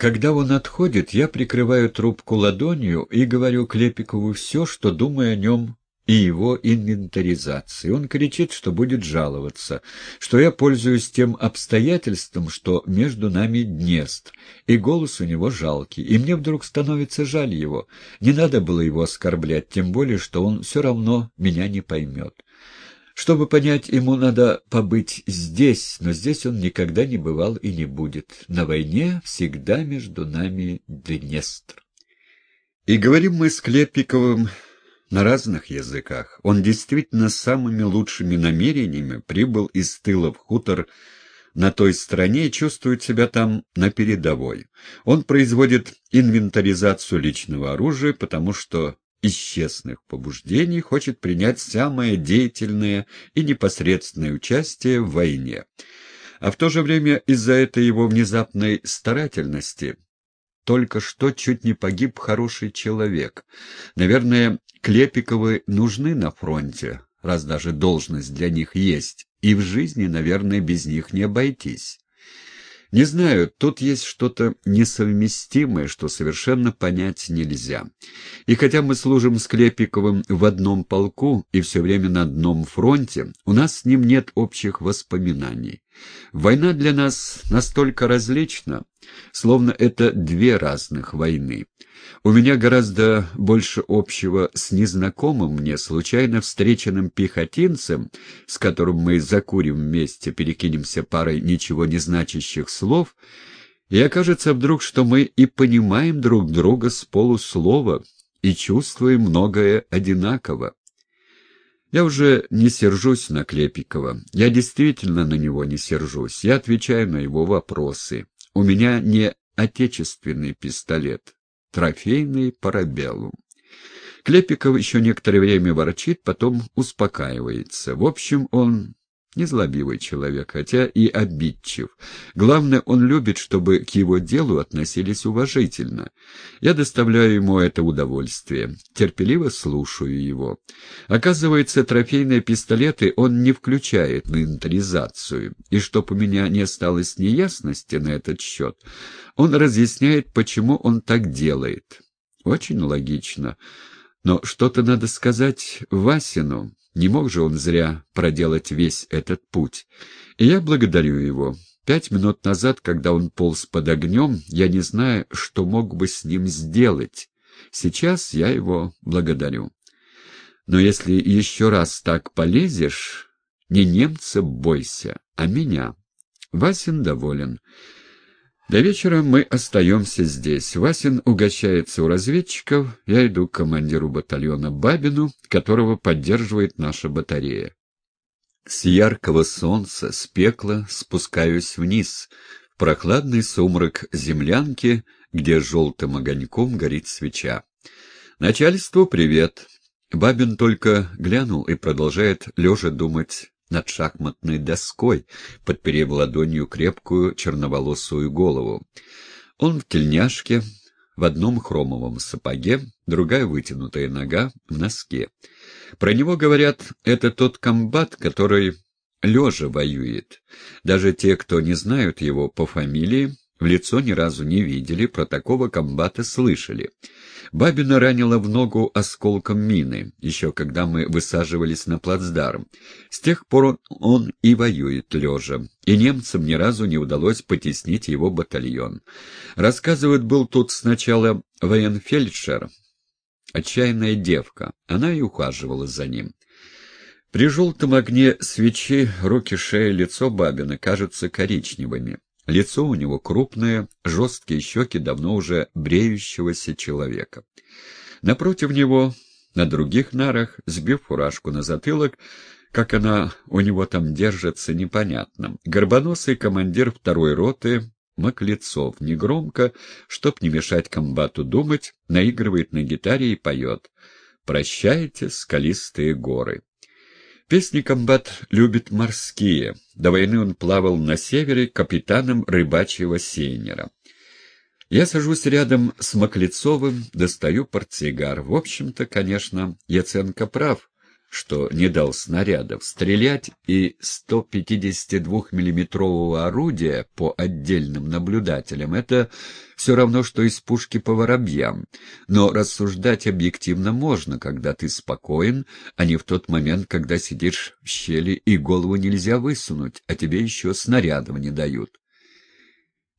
Когда он отходит, я прикрываю трубку ладонью и говорю Клепикову все, что думаю о нем и его инвентаризации. Он кричит, что будет жаловаться, что я пользуюсь тем обстоятельством, что между нами Днестр, и голос у него жалкий, и мне вдруг становится жаль его. Не надо было его оскорблять, тем более, что он все равно меня не поймет. Чтобы понять, ему надо побыть здесь, но здесь он никогда не бывал и не будет. На войне всегда между нами Днестр. И говорим мы с Клепиковым на разных языках. Он действительно с самыми лучшими намерениями прибыл из тыла в хутор на той стороне и чувствует себя там на передовой. Он производит инвентаризацию личного оружия, потому что из честных побуждений хочет принять самое деятельное и непосредственное участие в войне. А в то же время из-за этой его внезапной старательности только что чуть не погиб хороший человек. Наверное, Клепиковы нужны на фронте, раз даже должность для них есть, и в жизни, наверное, без них не обойтись. Не знаю, тут есть что-то несовместимое, что совершенно понять нельзя. И хотя мы служим с Клепиковым в одном полку и все время на одном фронте, у нас с ним нет общих воспоминаний. Война для нас настолько различна, словно это две разных войны. У меня гораздо больше общего с незнакомым мне, случайно встреченным пехотинцем, с которым мы закурим вместе, перекинемся парой ничего не значащих слов, и окажется вдруг, что мы и понимаем друг друга с полуслова и чувствуем многое одинаково. Я уже не сержусь на Клепикова. Я действительно на него не сержусь. Я отвечаю на его вопросы. У меня не отечественный пистолет, трофейный парабеллум. Клепиков еще некоторое время ворчит, потом успокаивается. В общем, он Незлобивый человек, хотя и обидчив. Главное, он любит, чтобы к его делу относились уважительно. Я доставляю ему это удовольствие. Терпеливо слушаю его. Оказывается, трофейные пистолеты он не включает в инвентаризацию. И чтоб у меня не осталось неясности на этот счет, он разъясняет, почему он так делает. Очень логично. Но что-то надо сказать Васину. Не мог же он зря проделать весь этот путь. И я благодарю его. Пять минут назад, когда он полз под огнем, я не знаю, что мог бы с ним сделать. Сейчас я его благодарю. Но если еще раз так полезешь, не немца бойся, а меня. Васин доволен. До вечера мы остаемся здесь. Васин угощается у разведчиков, я иду к командиру батальона Бабину, которого поддерживает наша батарея. С яркого солнца, с пекла спускаюсь вниз, в прохладный сумрак землянки, где желтым огоньком горит свеча. Начальству привет. Бабин только глянул и продолжает лежа думать над шахматной доской, подперев ладонью крепкую черноволосую голову. Он в тельняшке, в одном хромовом сапоге, другая вытянутая нога в носке. Про него говорят, это тот комбат, который лежа воюет. Даже те, кто не знают его по фамилии, в лицо ни разу не видели, про такого комбата слышали. Бабина ранила в ногу осколком мины, еще когда мы высаживались на плацдарм. С тех пор он и воюет лежа, и немцам ни разу не удалось потеснить его батальон. Рассказывают, был тут сначала военфельдшер, отчаянная девка, она и ухаживала за ним. При желтом огне свечи руки, шея, лицо Бабина кажутся коричневыми. Лицо у него крупное, жесткие щеки давно уже бреющегося человека. Напротив него, на других нарах, сбив фуражку на затылок, как она у него там держится, непонятно. Горбоносый командир второй роты Маклецов негромко, чтоб не мешать комбату думать, наигрывает на гитаре и поет «Прощайте, скалистые горы». Песни комбат любит морские. До войны он плавал на севере капитаном рыбачьего сейнера. Я сажусь рядом с Маклецовым, достаю портсигар. В общем-то, конечно, Яценко прав, что не дал снарядов. Стрелять и 152-миллиметрового орудия по отдельным наблюдателям — это все равно, что из пушки по воробьям. Но рассуждать объективно можно, когда ты спокоен, а не в тот момент, когда сидишь в щели и голову нельзя высунуть, а тебе еще снарядов не дают.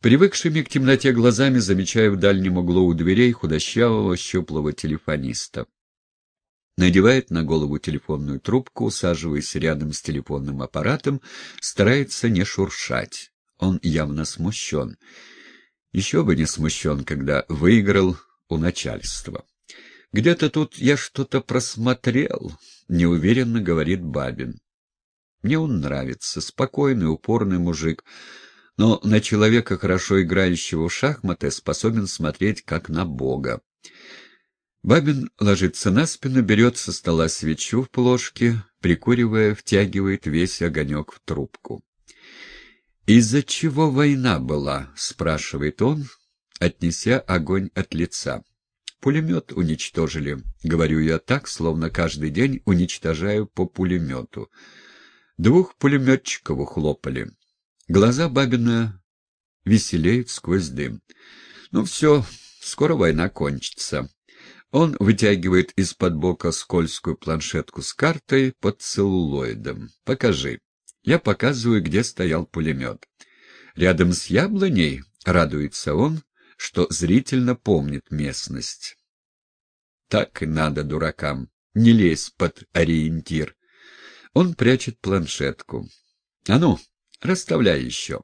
Привыкшими к темноте глазами замечаю в дальнем углу у дверей худощавого, щуплого телефониста. Надевает на голову телефонную трубку, усаживаясь рядом с телефонным аппаратом, старается не шуршать. Он явно смущен. Еще бы не смущен, когда выиграл у начальства. «Где-то тут я что-то просмотрел», — неуверенно говорит Бабин. Мне он нравится, спокойный, упорный мужик, но на человека, хорошо играющего в шахматы, способен смотреть как на бога. Бабин ложится на спину, берет со стола свечу в плошке, прикуривая, втягивает весь огонек в трубку. «Из-за чего война была?» — спрашивает он, отнеся огонь от лица. «Пулемет уничтожили», — говорю я так, словно каждый день уничтожаю по пулемету. Двух пулеметчиков ухлопали. Глаза Бабина веселеют сквозь дым. «Ну все, скоро война кончится». Он вытягивает из-под бока скользкую планшетку с картой под целлулоидом. «Покажи». Я показываю, где стоял пулемет. Рядом с яблоней радуется он, что зрительно помнит местность. Так и надо дуракам, не лезь под ориентир. Он прячет планшетку. «А ну, расставляй еще».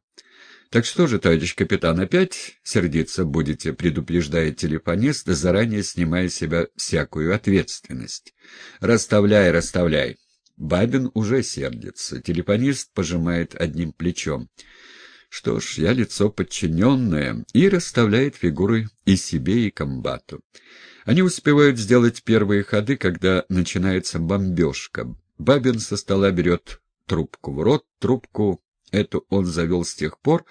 «Так что же, товарищ капитан, опять сердиться будете?» — предупреждает телефонист, заранее снимая с себя всякую ответственность. «Расставляй, расставляй». Бабин уже сердится. Телефонист пожимает одним плечом. Что ж, я лицо подчиненное, и расставляет фигуры и себе, и комбату. Они успевают сделать первые ходы, когда начинается бомбежка. Бабин со стола берет трубку в рот, трубку эту он завел с тех пор,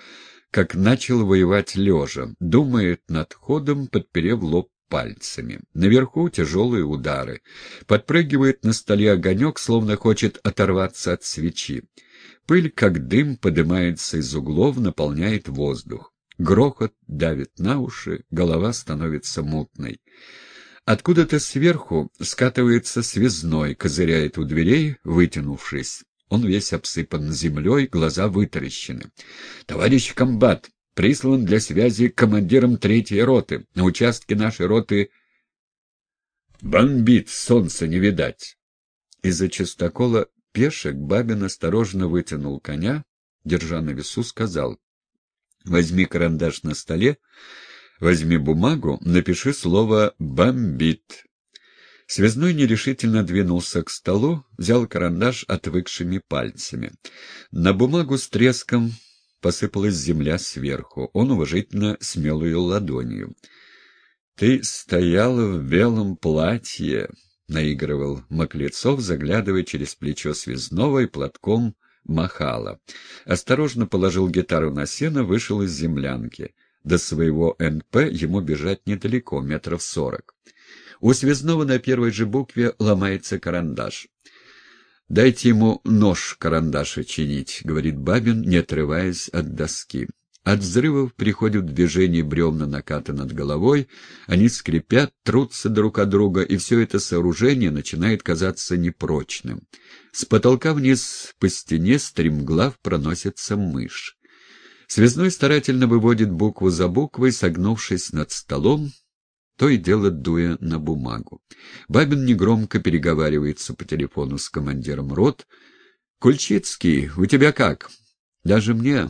как начал воевать лежа, думает над ходом, подперев лоб пальцами. Наверху тяжелые удары. Подпрыгивает на столе огонек, словно хочет оторваться от свечи. Пыль, как дым, поднимается из углов, наполняет воздух. Грохот давит на уши, голова становится мутной. Откуда-то сверху скатывается связной, козыряет у дверей, вытянувшись. Он весь обсыпан землей, глаза вытаращены. «Товарищ комбат, прислан для связи командиром третьей роты. На участке нашей роты бомбит, солнца не видать». Из-за частокола пешек Бабин осторожно вытянул коня, держа на весу, сказал «Возьми карандаш на столе, возьми бумагу, напиши слово «бомбит». Связной нерешительно двинулся к столу, взял карандаш отвыкшими пальцами. На бумагу с треском посыпалась земля сверху. Он уважительно смел ее ладонью. «Ты стояла в белом платье», — наигрывал Маклецов, заглядывая через плечо связного и платком махала. Осторожно положил гитару на сено, вышел из землянки. До своего НП ему бежать недалеко, метров сорок. У связного на первой же букве ломается карандаш. «Дайте ему нож карандаша чинить», — говорит Бабин, не отрываясь от доски. От взрывов приходят в движение бревна наката над головой, они скрипят, трутся друг от друга, и все это сооружение начинает казаться непрочным. С потолка вниз по стене стремглав проносится мышь. Связной старательно выводит букву за буквой, согнувшись над столом, то и дело дуя на бумагу. Бабин негромко переговаривается по телефону с командиром рот. «Кульчицкий, у тебя как?» «Даже мне...»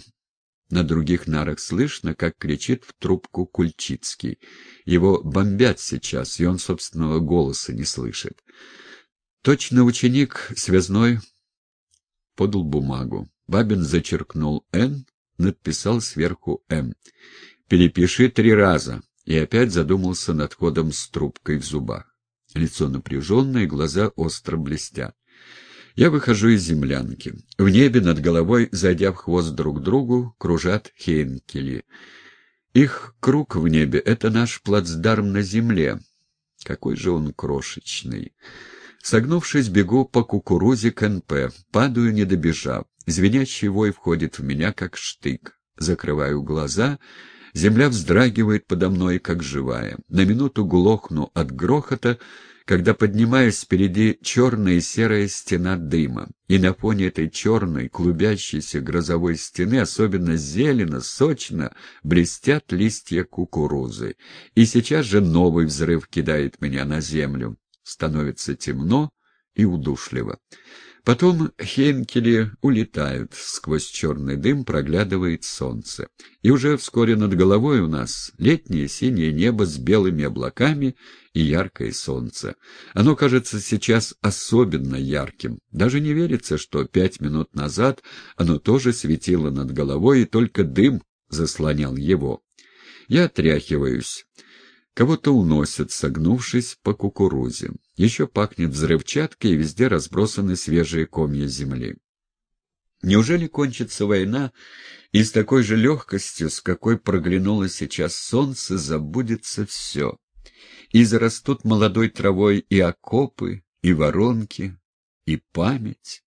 На других нарах слышно, как кричит в трубку Кульчицкий. Его бомбят сейчас, и он собственного голоса не слышит. Точно ученик связной подал бумагу. Бабин зачеркнул «Н», надписал сверху «М». «Перепиши три раза», и опять задумался над ходом с трубкой в зубах. Лицо напряженное, глаза остро блестят. Я выхожу из землянки. В небе над головой, зайдя в хвост друг другу, кружат хейнкели. Их круг в небе — это наш плацдарм на земле. Какой же он крошечный. Согнувшись, бегу по кукурузе к НП, падаю, не добежав. Звенящий вой входит в меня, как штык. Закрываю глаза, земля вздрагивает подо мной, как живая. На минуту глохну от грохота, когда поднимаюсь впереди черная и серая стена дыма, и на фоне этой черной, клубящейся грозовой стены особенно зелено, сочно блестят листья кукурузы. И сейчас же новый взрыв кидает меня на землю. Становится темно и удушливо. Потом хенкели улетают, сквозь черный дым проглядывает солнце. И уже вскоре над головой у нас летнее синее небо с белыми облаками и яркое солнце. Оно кажется сейчас особенно ярким. Даже не верится, что пять минут назад оно тоже светило над головой, и только дым заслонял его. Я отряхиваюсь. Кого-то уносят, согнувшись по кукурузе. Еще пахнет взрывчаткой, и везде разбросаны свежие комья земли. Неужели кончится война, и с такой же легкостью, с какой проглянуло сейчас солнце, забудется все? И зарастут молодой травой и окопы, и воронки, и память?